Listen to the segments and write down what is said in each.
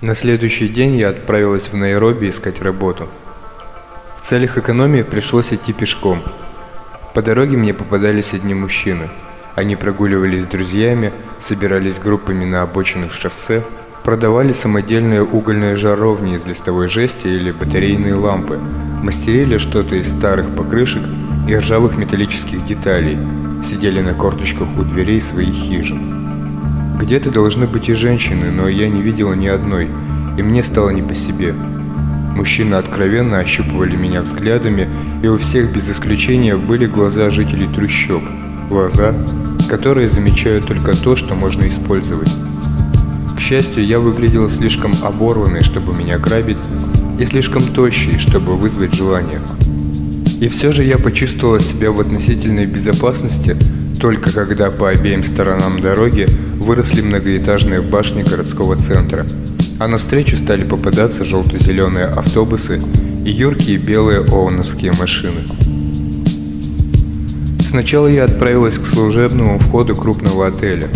На следующий день я отправилась в Найроби искать работу. В целях экономии пришлось идти пешком. По дороге мне попадались одни мужчины. Они прогуливались с друзьями, собирались группами на обочинах шоссе, продавали самодельные угольные жаровни из листовой жести или батарейные лампы, мастерили что-то из старых покрышек и ржавых металлических деталей, сидели на корточках у дверей своих хижин. Где-то должны быть и женщины, но я не видела ни одной, и мне стало не по себе. Мужчины откровенно ощупывали меня взглядами, и у всех без исключения были глаза жителей трущоб. Глаза, которые замечают только то, что можно использовать. К счастью, я выглядела слишком оборванной, чтобы меня грабить, и слишком тощей, чтобы вызвать желание. И все же я почувствовала себя в относительной безопасности, только когда по обеим сторонам дороги выросли многоэтажные башни городского центра, а навстречу стали попадаться желто-зеленые автобусы и юркие белые ООНовские машины. Сначала я отправилась к служебному входу крупного отеля.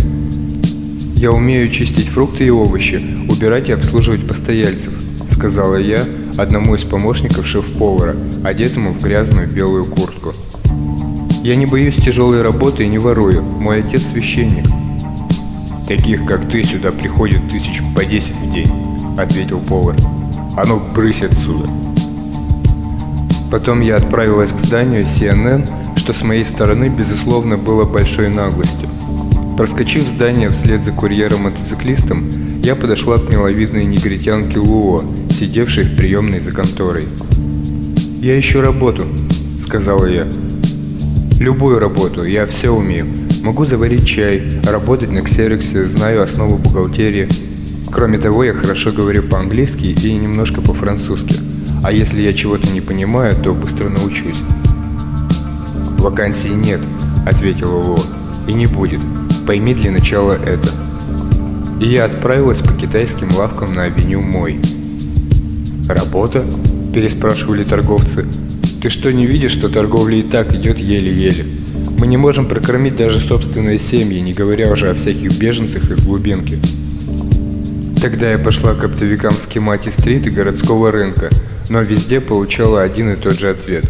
«Я умею чистить фрукты и овощи, убирать и обслуживать постояльцев», сказала я одному из помощников шеф-повара, одетому в грязную белую куртку. «Я не боюсь тяжелой работы и не ворую, мой отец священник». «Таких, как ты, сюда приходит тысяч по десять в день», — ответил повар. «А ну, брысь отсюда!» Потом я отправилась к зданию CNN, что с моей стороны, безусловно, было большой наглостью. Проскочив здание вслед за курьером-мотоциклистом, я подошла к миловидной негритянке Луо, сидевшей в приемной за конторой. «Я ищу работу», — сказала я. «Любую работу, я все умею. Могу заварить чай, работать на ксероксе, знаю основу бухгалтерии. Кроме того, я хорошо говорю по-английски и немножко по-французски. А если я чего-то не понимаю, то быстро научусь. «Вакансий нет», — ответила Ло. «И не будет. Пойми для начала это». И я отправилась по китайским лавкам на авеню Мой. «Работа?» – переспрашивали торговцы. «Ты что, не видишь, что торговля и так идет еле-еле?» Мы не можем прокормить даже собственные семьи, не говоря уже о всяких беженцах из глубинки. Тогда я пошла к оптовикам с Кемати-стрит и городского рынка, но везде получала один и тот же ответ.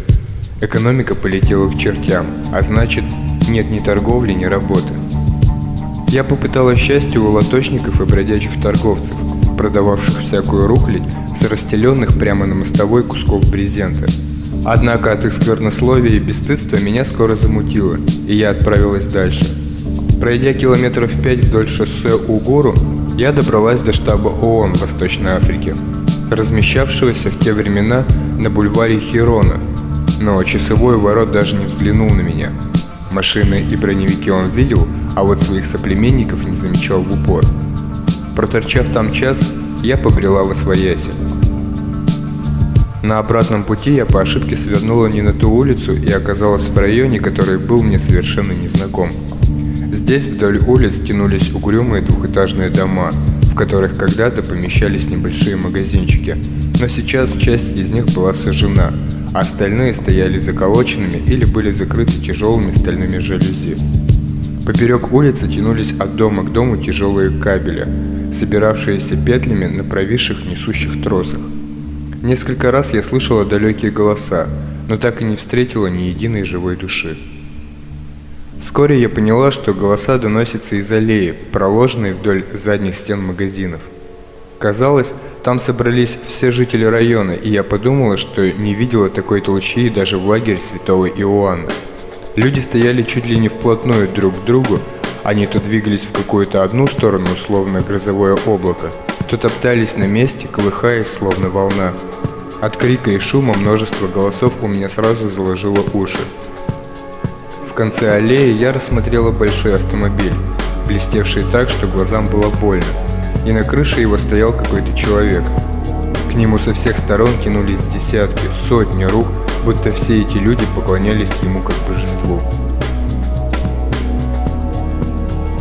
Экономика полетела к чертям, а значит, нет ни торговли, ни работы. Я попыталась счастье у лоточников и бродячих торговцев, продававших всякую рухлядь с расстеленных прямо на мостовой кусков брезента – Однако от их сквернословия и бесстыдства меня скоро замутило, и я отправилась дальше. Пройдя километров пять вдоль шоссе Угуру, я добралась до штаба ООН в Восточной Африке, размещавшегося в те времена на бульваре Хирона, но часовой ворот даже не взглянул на меня. Машины и броневики он видел, а вот своих соплеменников не замечал в упор. Проторчав там час, я побрела во свояси. На обратном пути я по ошибке свернула не на ту улицу и оказалась в районе, который был мне совершенно незнаком. Здесь вдоль улиц тянулись угрюмые двухэтажные дома, в которых когда-то помещались небольшие магазинчики, но сейчас часть из них была сожжена, а остальные стояли заколоченными или были закрыты тяжелыми стальными жалюзи. Поперек улицы тянулись от дома к дому тяжелые кабели, собиравшиеся петлями на провисших несущих тросах. Несколько раз я слышала далекие голоса, но так и не встретила ни единой живой души. Вскоре я поняла, что голоса доносятся из аллеи, проложенной вдоль задних стен магазинов. Казалось, там собрались все жители района, и я подумала, что не видела такой толчии даже в лагере святого Иоанна. Люди стояли чуть ли не вплотную друг к другу, они то двигались в какую-то одну сторону, словно грозовое облако, то топтались на месте, колыхаясь, словно волна. От крика и шума множество голосов у меня сразу заложило уши. В конце аллеи я рассмотрела большой автомобиль, блестевший так, что глазам было больно, и на крыше его стоял какой-то человек. К нему со всех сторон тянулись десятки, сотни рук, будто все эти люди поклонялись ему как божеству.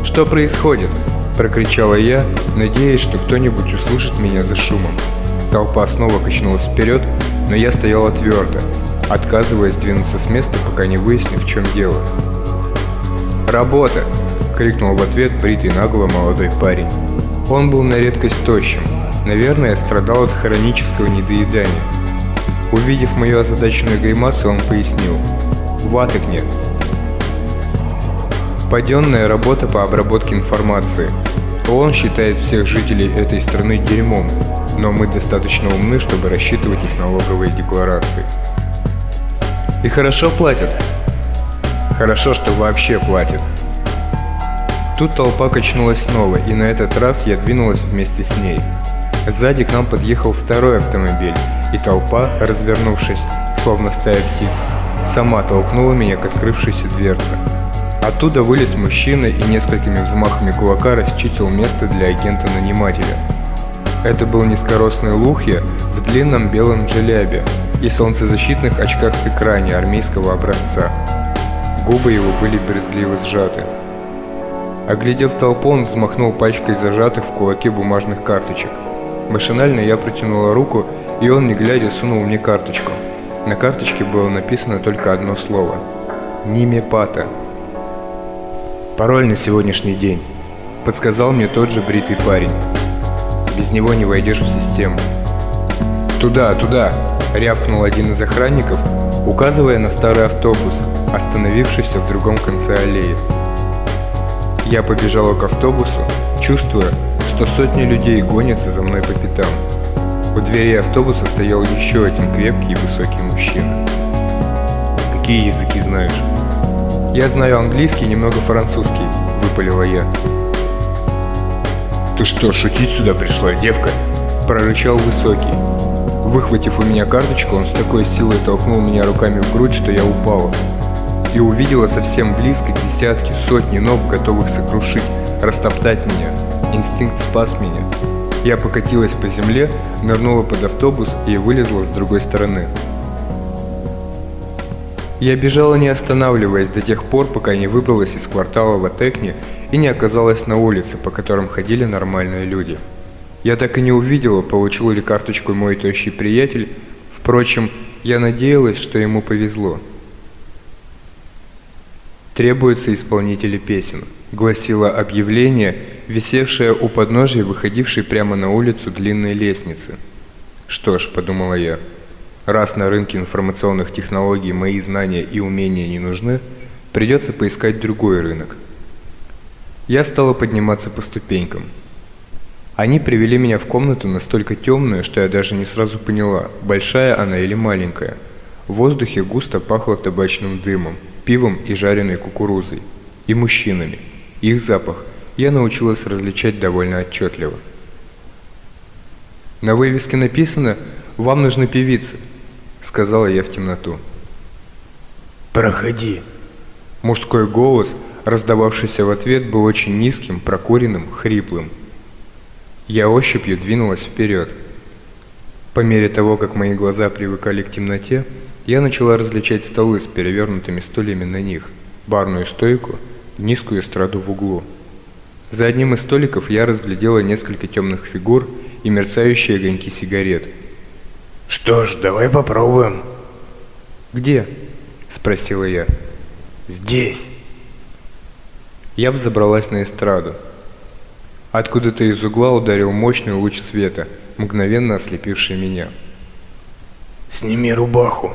«Что происходит?» – прокричала я, надеясь, что кто-нибудь услышит меня за шумом. Толпа снова качнулась вперед, но я стояла твердо, отказываясь двинуться с места, пока не выясню, в чем дело. «Работа!» – крикнул в ответ бритый нагло молодой парень. Он был на редкость тощим, Наверное, страдал от хронического недоедания. Увидев мою озадаченную гримасу, он пояснил. «Ваток нет». Паденная работа по обработке информации. Он считает всех жителей этой страны дерьмом, но мы достаточно умны, чтобы рассчитывать их налоговые декларации. И хорошо платят. Хорошо, что вообще платят. Тут толпа качнулась снова, и на этот раз я двинулась вместе с ней. Сзади к нам подъехал второй автомобиль, и толпа, развернувшись, словно стая птиц, сама толкнула меня к открывшейся дверце. Оттуда вылез мужчина и несколькими взмахами кулака расчистил место для агента-нанимателя. Это был низкорослый Лухья в длинном белом джелябе и солнцезащитных очках с экране армейского образца. Губы его были брезгливо сжаты. Оглядев толпу, он взмахнул пачкой зажатых в кулаке бумажных карточек. Машинально я протянула руку, и он, не глядя, сунул мне карточку. На карточке было написано только одно слово – «Нимепата». «Пароль на сегодняшний день», – подсказал мне тот же бритый парень. «Без него не войдешь в систему». «Туда, туда!» – рявкнул один из охранников, указывая на старый автобус, остановившийся в другом конце аллеи. Я побежала к автобусу, чувствуя, что сотни людей гонятся за мной по пятам. У двери автобуса стоял еще один крепкий и высокий мужчина. «Какие языки знаешь?» «Я знаю английский, немного французский», — выпалила я. «Ты что, шутить сюда пришла, девка?» — прорычал высокий. Выхватив у меня карточку, он с такой силой толкнул меня руками в грудь, что я упала. И увидела совсем близко десятки, сотни ног, готовых сокрушить, растоптать меня. Инстинкт спас меня. Я покатилась по земле, нырнула под автобус и вылезла с другой стороны. Я бежала не останавливаясь до тех пор, пока не выбралась из квартала в Атекне и не оказалась на улице, по которым ходили нормальные люди. Я так и не увидела, получил ли карточку мой тощий приятель, впрочем, я надеялась, что ему повезло. Требуются исполнители песен, гласило объявление, висевшее у подножия выходившей прямо на улицу длинной лестницы. Что ж, подумала я, Раз на рынке информационных технологий мои знания и умения не нужны, придется поискать другой рынок. Я стала подниматься по ступенькам. Они привели меня в комнату настолько темную, что я даже не сразу поняла, большая она или маленькая. В воздухе густо пахло табачным дымом, пивом и жареной кукурузой. И мужчинами. Их запах я научилась различать довольно отчетливо. На вывеске написано «Вам нужны певицы», сказала я в темноту. «Проходи». Мужской голос, раздававшийся в ответ, был очень низким, прокуренным, хриплым. Я ощупью двинулась вперед. По мере того, как мои глаза привыкали к темноте, я начала различать столы с перевернутыми стульями на них, барную стойку, низкую эстраду в углу. За одним из столиков я разглядела несколько темных фигур и мерцающие огоньки сигарет – «Что ж, давай попробуем». «Где?» – спросила я. «Здесь». Я взобралась на эстраду. Откуда-то из угла ударил мощный луч света, мгновенно ослепивший меня. «Сними рубаху».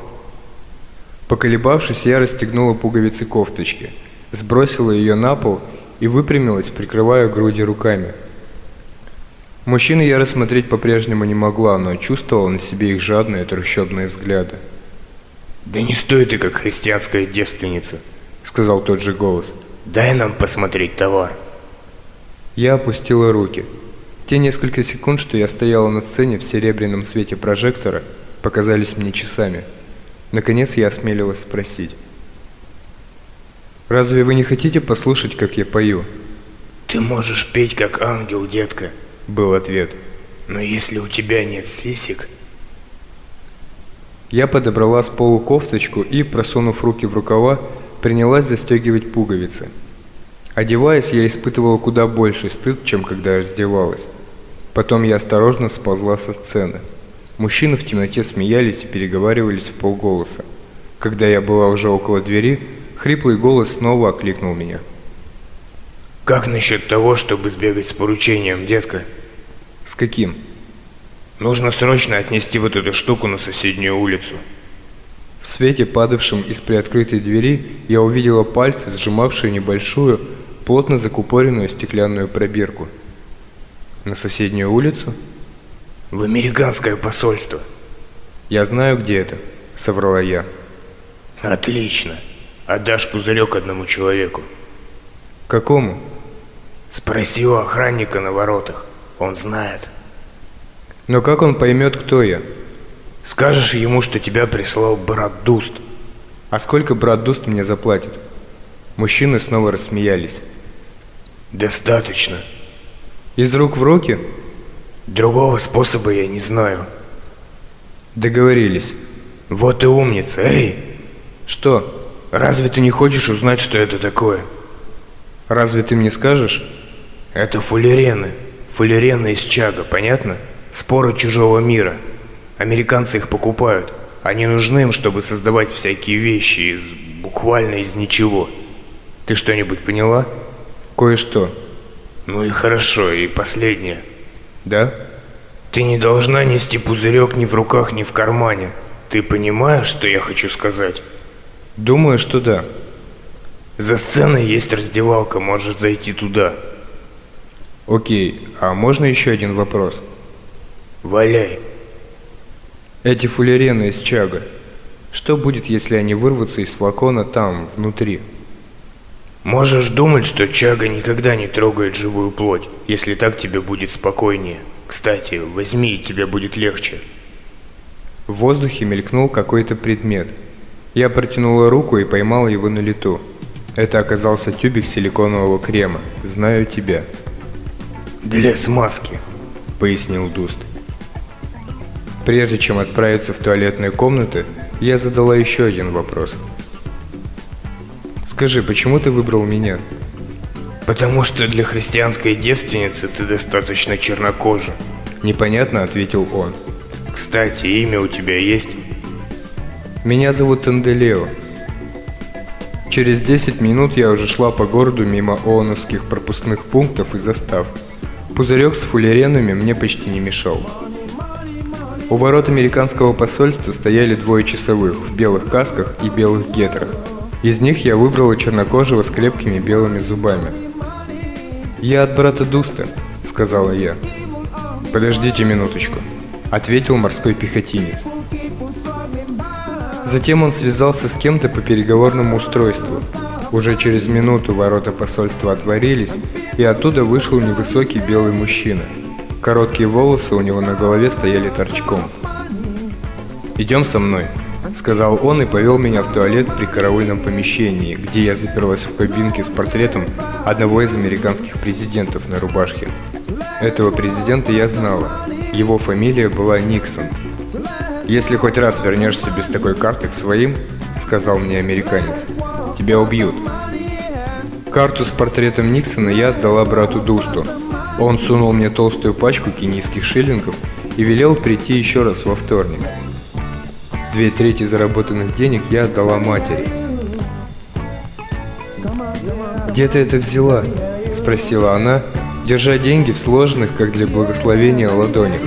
Поколебавшись, я расстегнула пуговицы кофточки, сбросила ее на пол и выпрямилась, прикрывая груди руками – Мужчин я рассмотреть по-прежнему не могла, но чувствовала на себе их жадные трущобные взгляды. «Да не стой ты, как христианская девственница», — сказал тот же голос. «Дай нам посмотреть товар». Я опустила руки. Те несколько секунд, что я стояла на сцене в серебряном свете прожектора, показались мне часами. Наконец я осмелилась спросить. «Разве вы не хотите послушать, как я пою?» «Ты можешь петь, как ангел, детка», был ответ. «Но если у тебя нет сисек...» Я подобрала с полу кофточку и, просунув руки в рукава, принялась застегивать пуговицы. Одеваясь, я испытывала куда больше стыд, чем когда раздевалась. Потом я осторожно сползла со сцены. Мужчины в темноте смеялись и переговаривались в полголоса. Когда я была уже около двери, хриплый голос снова окликнул меня. «Как насчет того, чтобы сбегать с поручением, детка?» «С каким?» Нужно срочно отнести вот эту штуку на соседнюю улицу. В свете, падавшем из приоткрытой двери, я увидела пальцы, сжимавшие небольшую, плотно закупоренную стеклянную пробирку. На соседнюю улицу? В американское посольство. Я знаю, где это, соврала я. Отлично. Отдашь пузырек одному человеку. Какому? Спроси у охранника на воротах. Он знает. Но как он поймет, кто я? Скажешь ему, что тебя прислал брат Дуст. А сколько брат Дуст мне заплатит? Мужчины снова рассмеялись. Достаточно. Из рук в руки? Другого способа я не знаю. Договорились. Вот и умница. Эй! Что? Разве ты не хочешь узнать, что это такое? Разве ты мне скажешь? Это фуллерены. Фуллерены из Чага, понятно? Споры чужого мира. Американцы их покупают. Они нужны им, чтобы создавать всякие вещи из... буквально из ничего. Ты что-нибудь поняла? Кое-что. Ну и хорошо, и последнее. Да? Ты не должна нести пузырек ни в руках, ни в кармане. Ты понимаешь, что я хочу сказать? Думаю, что да. За сценой есть раздевалка, можешь зайти туда. Окей, а можно еще один вопрос? Валяй. Эти фуллерены из чага. Что будет, если они вырвутся из флакона там, внутри? Можешь думать, что чага никогда не трогает живую плоть, если так тебе будет спокойнее. Кстати, возьми, и тебе будет легче. В воздухе мелькнул какой-то предмет. Я протянула руку и поймала его на лету. Это оказался тюбик силиконового крема. Знаю тебя. Для смазки, пояснил Дуст. Прежде чем отправиться в туалетные комнаты, я задала еще один вопрос. Скажи, почему ты выбрал меня? Потому что для христианской девственницы ты достаточно чернокожа. Непонятно, ответил он. Кстати, имя у тебя есть? Меня зовут Танделео. Через 10 минут я уже шла по городу мимо ООНовских пропускных пунктов и застав. Пузырек с фуллеренами мне почти не мешал. У ворот американского посольства стояли двое часовых в белых касках и белых гетрах. Из них я выбрала чернокожего с крепкими белыми зубами. «Я от брата Дуста», — сказала я. «Подождите минуточку», — ответил морской пехотинец. Затем он связался с кем-то по переговорному устройству. Уже через минуту ворота посольства отворились, и оттуда вышел невысокий белый мужчина. Короткие волосы у него на голове стояли торчком. «Идем со мной», — сказал он и повел меня в туалет при караульном помещении, где я заперлась в кабинке с портретом одного из американских президентов на рубашке. Этого президента я знала. Его фамилия была Никсон. «Если хоть раз вернешься без такой карты к своим, — сказал мне американец, — тебя убьют». Карту с портретом Никсона я отдала брату Дусту. Он сунул мне толстую пачку кенийских шиллингов и велел прийти еще раз во вторник. Две трети заработанных денег я отдала матери. «Где ты это взяла?» – спросила она, держа деньги в сложенных, как для благословения, ладонях.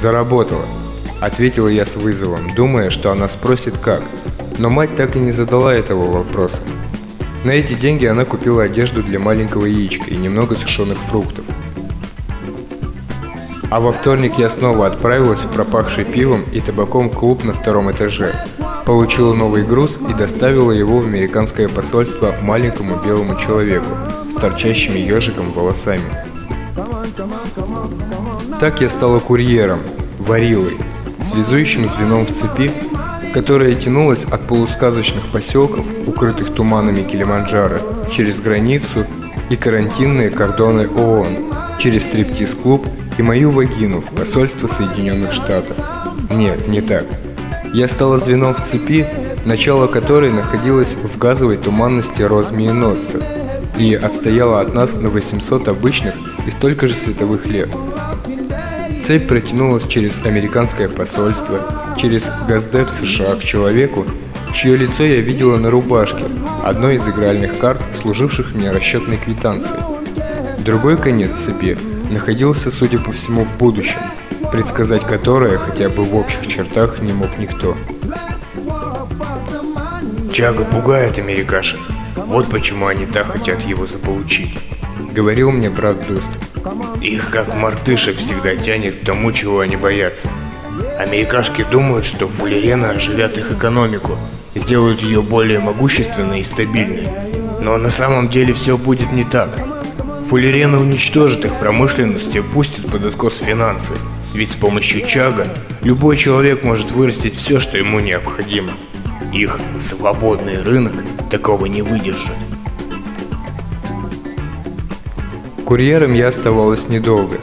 «Заработала», – ответила я с вызовом, думая, что она спросит как. Но мать так и не задала этого вопроса. На эти деньги она купила одежду для маленького яичка и немного сушеных фруктов. А во вторник я снова отправилась в пропахший пивом и табаком клуб на втором этаже. Получила новый груз и доставила его в американское посольство маленькому белому человеку с торчащими ежиком волосами. Так я стала курьером, варилой, связующим звеном в цепи, которая тянулась от полусказочных поселков, укрытых туманами Килиманджаро, через границу и карантинные кордоны ООН, через стриптиз-клуб и мою вагину в посольство Соединенных Штатов. Нет, не так. Я стала звеном в цепи, начало которой находилось в газовой туманности Розмиеносца и отстояла от нас на 800 обычных и столько же световых лет. Цепь протянулась через американское посольство, через Газдеп США к человеку, чье лицо я видела на рубашке, одной из игральных карт, служивших мне расчетной квитанцией. Другой конец цепи находился, судя по всему, в будущем. предсказать которое хотя бы в общих чертах не мог никто. Чага пугает америкашек. Вот почему они так хотят его заполучить. Говорил мне брат Дуст. Их как мартышек всегда тянет к тому, чего они боятся. Америкашки думают, что фуллерена оживят их экономику, сделают ее более могущественной и стабильной. Но на самом деле все будет не так. Фуллерена уничтожит их промышленность и пустит под откос финансы. Ведь с помощью Чага любой человек может вырастить все, что ему необходимо. Их свободный рынок такого не выдержит. Курьером я оставалась недолго.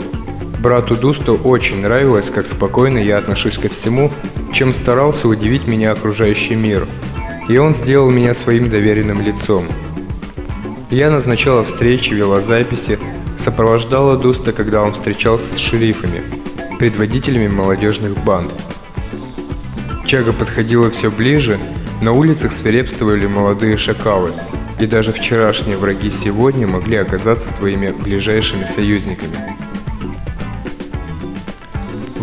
Брату Дусту очень нравилось, как спокойно я отношусь ко всему, чем старался удивить меня окружающий мир. И он сделал меня своим доверенным лицом. Я назначала встречи, вела записи, сопровождала Дуста, когда он встречался с шерифами, предводителями молодежных банд. Чага подходила все ближе, на улицах свирепствовали молодые шакалы, и даже вчерашние враги сегодня могли оказаться твоими ближайшими союзниками.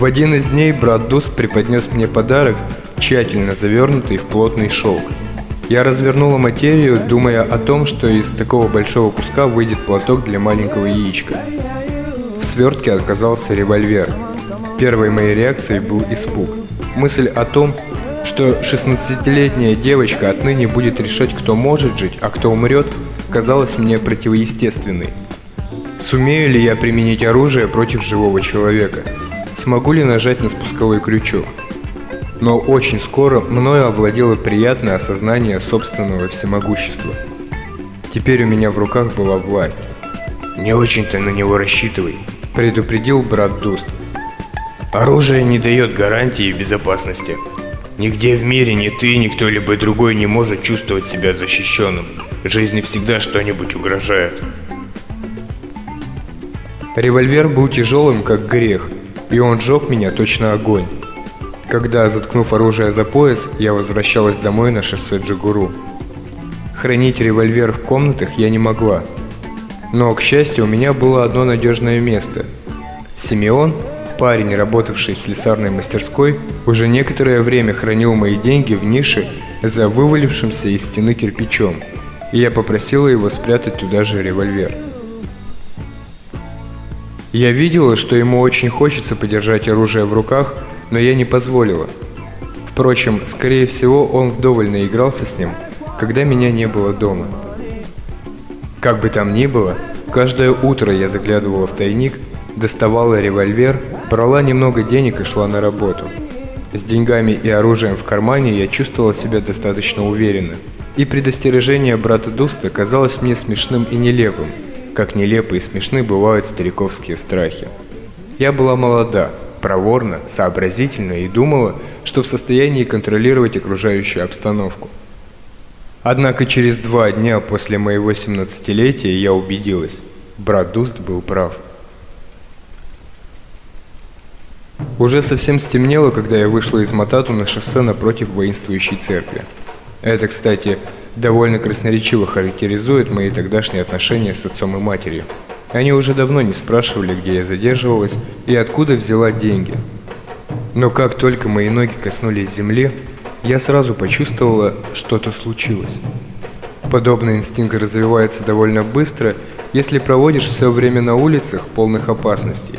В один из дней брат Дуст преподнес мне подарок, тщательно завернутый в плотный шелк. Я развернула материю, думая о том, что из такого большого куска выйдет платок для маленького яичка. В свертке оказался револьвер. Первой моей реакцией был испуг. Мысль о том, что 16-летняя девочка отныне будет решать, кто может жить, а кто умрет, казалась мне противоестественной. Сумею ли я применить оружие против живого человека? Смогу ли нажать на спусковой крючок. Но очень скоро мною овладело приятное осознание собственного всемогущества. Теперь у меня в руках была власть. «Не очень-то на него рассчитывай», – предупредил брат Дуст. «Оружие не дает гарантии безопасности. Нигде в мире ни ты, ни кто-либо другой не может чувствовать себя защищенным. Жизни всегда что-нибудь угрожает». Револьвер был тяжелым, как грех – и он сжег меня точно огонь. Когда, заткнув оружие за пояс, я возвращалась домой на шоссе Джигуру. Хранить револьвер в комнатах я не могла. Но, к счастью, у меня было одно надежное место. Симеон, парень, работавший в слесарной мастерской, уже некоторое время хранил мои деньги в нише за вывалившимся из стены кирпичом, и я попросила его спрятать туда же револьвер. Я видела, что ему очень хочется подержать оружие в руках, но я не позволила. Впрочем, скорее всего, он вдоволь наигрался с ним, когда меня не было дома. Как бы там ни было, каждое утро я заглядывала в тайник, доставала револьвер, брала немного денег и шла на работу. С деньгами и оружием в кармане я чувствовала себя достаточно уверенно, и предостережение брата Дуста казалось мне смешным и нелепым – как нелепы и смешны бывают стариковские страхи. Я была молода, проворна, сообразительна и думала, что в состоянии контролировать окружающую обстановку. Однако через два дня после моего 17-летия я убедилась, брат Дуст был прав. Уже совсем стемнело, когда я вышла из Матату на шоссе напротив воинствующей церкви. Это, кстати, довольно красноречиво характеризует мои тогдашние отношения с отцом и матерью. Они уже давно не спрашивали, где я задерживалась и откуда взяла деньги. Но как только мои ноги коснулись земли, я сразу почувствовала, что-то случилось. Подобный инстинкт развивается довольно быстро, если проводишь все время на улицах, полных опасностей.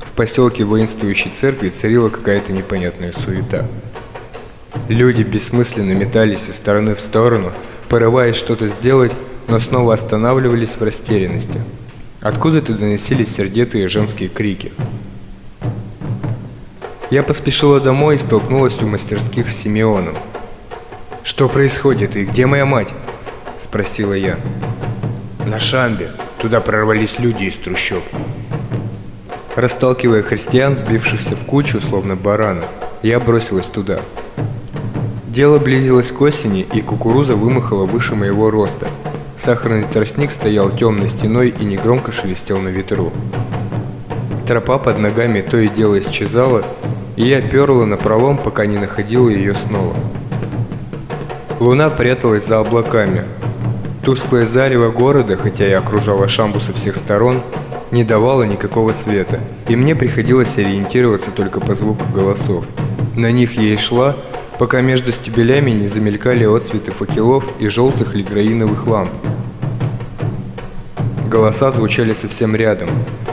В поселке воинствующей церкви царила какая-то непонятная суета. Люди бессмысленно метались из стороны в сторону, порываясь что-то сделать, но снова останавливались в растерянности. Откуда-то доносились сердитые женские крики. Я поспешила домой и столкнулась у мастерских с Симеоном. «Что происходит и где моя мать?» – спросила я. «На Шамбе. Туда прорвались люди из трущоб». Расталкивая христиан, сбившихся в кучу, словно баранов, я бросилась туда – Дело близилось к осени, и кукуруза вымахала выше моего роста. Сахарный тростник стоял темной стеной и негромко шелестел на ветру. Тропа под ногами то и дело исчезала, и я перла на пролом, пока не находила ее снова. Луна пряталась за облаками. Тусклое зарево города, хотя и окружало Шамбу со всех сторон, не давало никакого света – и мне приходилось ориентироваться только по звуку голосов. На них я и шла, пока между стебелями не замелькали отцветы факелов и желтых лиграиновых ламп. Голоса звучали совсем рядом.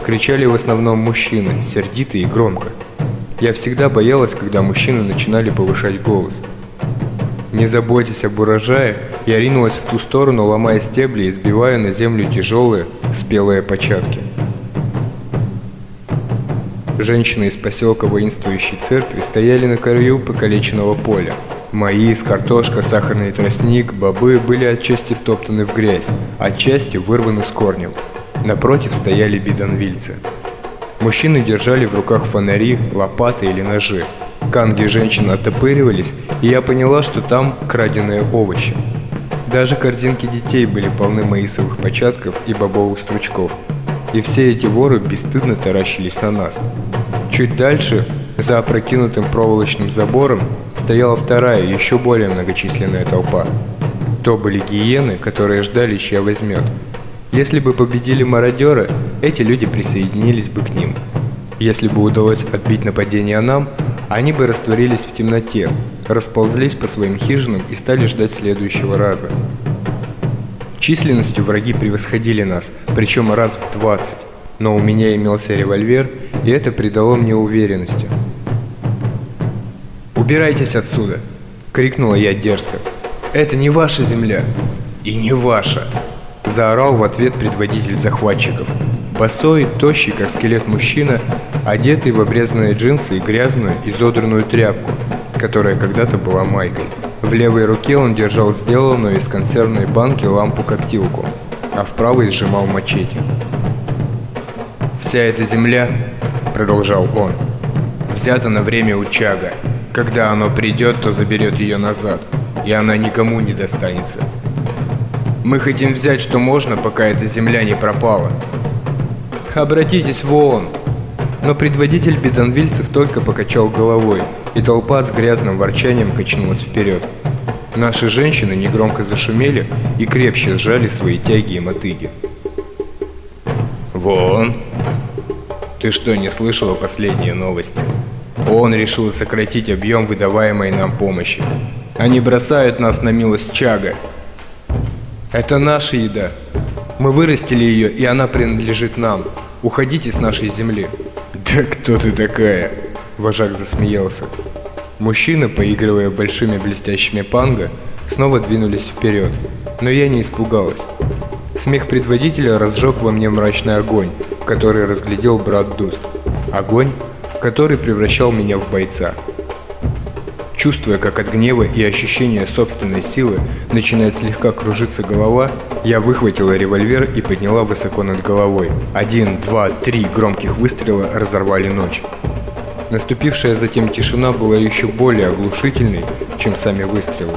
Кричали в основном мужчины, сердито и громко. Я всегда боялась, когда мужчины начинали повышать голос. Не заботясь об урожае, я ринулась в ту сторону, ломая стебли и сбивая на землю тяжелые, спелые початки. Женщины из поселка воинствующей церкви стояли на краю покалеченного поля. Маис, картошка, сахарный тростник, бобы были отчасти втоптаны в грязь, отчасти вырваны с корнем. Напротив стояли бидонвильцы. Мужчины держали в руках фонари, лопаты или ножи. Канги женщин оттопыривались, и я поняла, что там краденые овощи. Даже корзинки детей были полны маисовых початков и бобовых стручков. И все эти воры бесстыдно таращились на нас. Чуть дальше, за опрокинутым проволочным забором, стояла вторая, еще более многочисленная толпа. То были гиены, которые ждали, чья возьмет. Если бы победили мародеры, эти люди присоединились бы к ним. Если бы удалось отбить нападение нам, они бы растворились в темноте, расползлись по своим хижинам и стали ждать следующего раза. Численностью враги превосходили нас, причем раз в 20, но у меня имелся револьвер, и это придало мне уверенности. «Убирайтесь отсюда!» — крикнула я дерзко. «Это не ваша земля!» «И не ваша!» — заорал в ответ предводитель захватчиков. Босой, тощий, как скелет мужчина, одетый в обрезанные джинсы и грязную, изодранную тряпку, которая когда-то была майкой. В левой руке он держал сделанную из консервной банки лампу-коптилку, а в правой сжимал мачете. «Вся эта земля, — продолжал он, — взята на время Учага, когда оно придет, то заберет ее назад, и она никому не достанется. Мы хотим взять, что можно, пока эта земля не пропала. Обратитесь в ООН. Но предводитель бедонвильцев только покачал головой, и толпа с грязным ворчанием качнулась вперед. Наши женщины негромко зашумели и крепче сжали свои тяги и мотыги. «Вон! Ты что, не слышала последние новости?» ООН решил сократить объем выдаваемой нам помощи. Они бросают нас на милость Чага. Это наша еда. Мы вырастили ее, и она принадлежит нам. Уходите с нашей земли. Да кто ты такая? Вожак засмеялся. Мужчины, поигрывая большими блестящими панго, снова двинулись вперед. Но я не испугалась. Смех предводителя разжег во мне мрачный огонь, который разглядел брат Дуст. Огонь, который превращал меня в бойца. Чувствуя, как от гнева и ощущения собственной силы начинает слегка кружиться голова, я выхватила револьвер и подняла высоко над головой. Один, два, три громких выстрела разорвали ночь. Наступившая затем тишина была еще более оглушительной, чем сами выстрелы.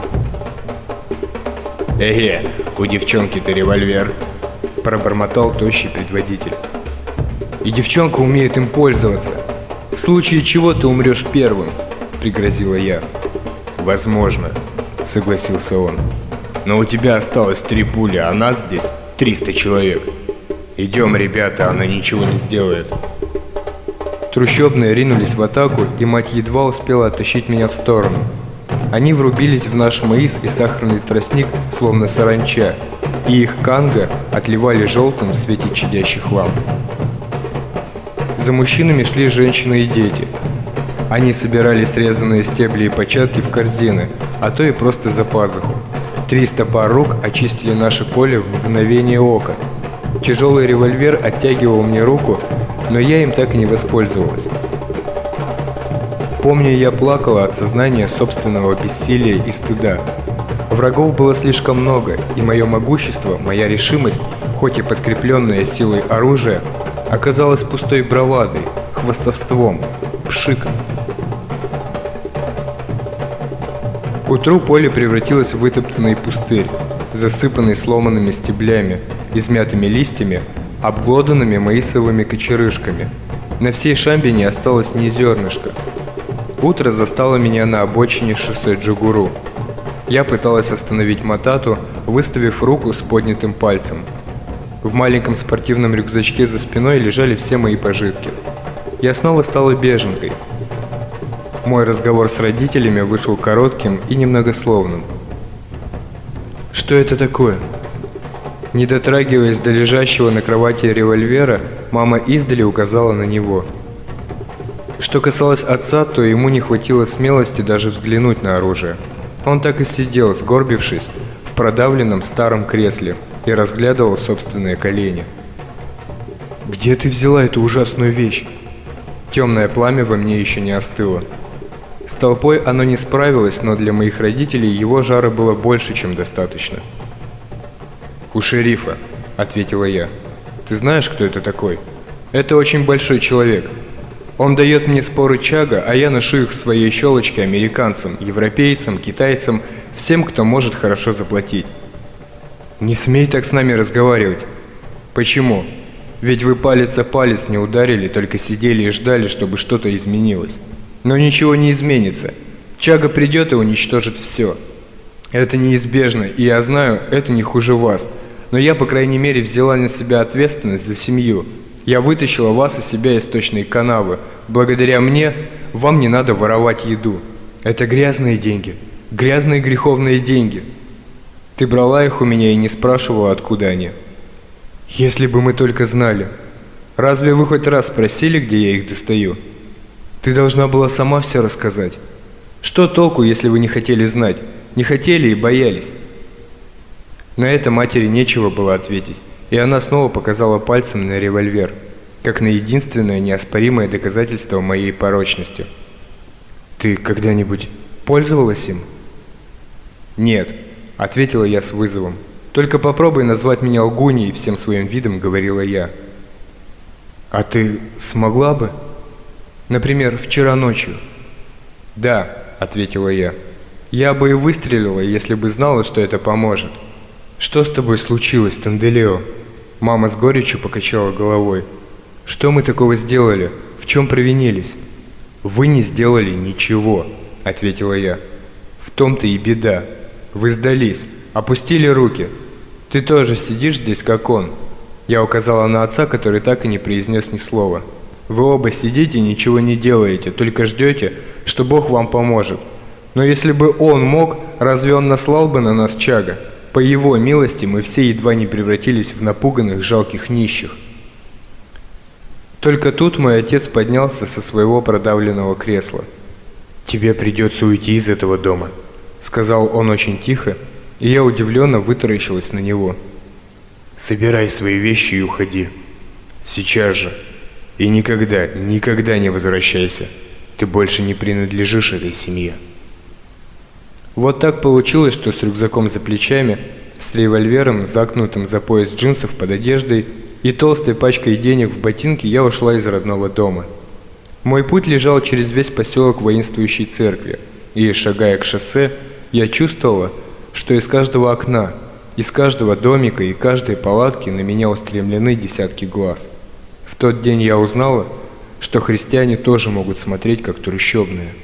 «Эге, у девчонки-то револьвер!» – пробормотал тощий предводитель. «И девчонка умеет им пользоваться!» «В случае чего ты умрешь первым», — пригрозила я. «Возможно», — согласился он. «Но у тебя осталось три пули, а нас здесь 300 человек. Идем, ребята, она ничего не сделает». Трущобные ринулись в атаку, и мать едва успела оттащить меня в сторону. Они врубились в наш маис и сахарный тростник, словно саранча, и их канга отливали желтым в свете чадящих ламп. За мужчинами шли женщины и дети. Они собирали срезанные стебли и початки в корзины, а то и просто за пазуху. Триста пар рук очистили наше поле в мгновение ока. Тяжелый револьвер оттягивал мне руку, но я им так и не воспользовалась. Помню, я плакала от сознания собственного бессилия и стыда. Врагов было слишком много, и мое могущество, моя решимость, хоть и подкрепленная силой оружия, оказалась пустой бравадой, хвостовством, пшиком. К утру поле превратилось в вытоптанный пустырь, засыпанный сломанными стеблями, измятыми листьями, обглоданными маисовыми кочерышками. На всей шамбе не осталось ни зернышка. Утро застало меня на обочине шоссе Джугуру. Я пыталась остановить Матату, выставив руку с поднятым пальцем – в маленьком спортивном рюкзачке за спиной лежали все мои пожитки. Я снова стала беженкой. Мой разговор с родителями вышел коротким и немногословным. «Что это такое?» Не дотрагиваясь до лежащего на кровати револьвера, мама издали указала на него. Что касалось отца, то ему не хватило смелости даже взглянуть на оружие. Он так и сидел, сгорбившись, в продавленном старом кресле и разглядывал собственные колени. «Где ты взяла эту ужасную вещь?» Темное пламя во мне еще не остыло. С толпой оно не справилось, но для моих родителей его жара было больше, чем достаточно. «У шерифа», — ответила я. «Ты знаешь, кто это такой? Это очень большой человек. Он дает мне споры Чага, а я ношу их в своей щелочке американцам, европейцам, китайцам, всем, кто может хорошо заплатить». «Не смей так с нами разговаривать». «Почему? Ведь вы палец о палец не ударили, только сидели и ждали, чтобы что-то изменилось. Но ничего не изменится. Чага придет и уничтожит все». Это неизбежно, и я знаю, это не хуже вас. Но я, по крайней мере, взяла на себя ответственность за семью. Я вытащила вас из себя из точной канавы. Благодаря мне вам не надо воровать еду. Это грязные деньги. Грязные греховные деньги. Ты брала их у меня и не спрашивала, откуда они. Если бы мы только знали. Разве вы хоть раз спросили, где я их достаю? Ты должна была сама все рассказать. Что толку, если вы не хотели знать? Не хотели и боялись. На это матери нечего было ответить, и она снова показала пальцем на револьвер, как на единственное неоспоримое доказательство моей порочности. «Ты когда-нибудь пользовалась им?» «Нет», — ответила я с вызовом. «Только попробуй назвать меня лгуней всем своим видом», — говорила я. «А ты смогла бы?» «Например, вчера ночью?» «Да», — ответила я. Я бы и выстрелила, если бы знала, что это поможет. Что с тобой случилось, Танделео? Мама с горечью покачала головой. Что мы такого сделали? В чем провинились? Вы не сделали ничего, ответила я. В том-то и беда. Вы сдались, опустили руки. Ты тоже сидишь здесь, как он. Я указала на отца, который так и не произнес ни слова. Вы оба сидите ничего не делаете, только ждете, что Бог вам поможет. Но если бы он мог, разве он наслал бы на нас Чага? По его милости мы все едва не превратились в напуганных жалких нищих. Только тут мой отец поднялся со своего продавленного кресла. «Тебе придется уйти из этого дома», — сказал он очень тихо, и я удивленно вытаращилась на него. «Собирай свои вещи и уходи. Сейчас же. И никогда, никогда не возвращайся. Ты больше не принадлежишь этой семье». Вот так получилось, что с рюкзаком за плечами, с револьвером, загнутым за пояс джинсов под одеждой и толстой пачкой денег в ботинке я ушла из родного дома. Мой путь лежал через весь поселок воинствующей церкви, и, шагая к шоссе, я чувствовала, что из каждого окна, из каждого домика и каждой палатки на меня устремлены десятки глаз. В тот день я узнала, что христиане тоже могут смотреть как трущобные.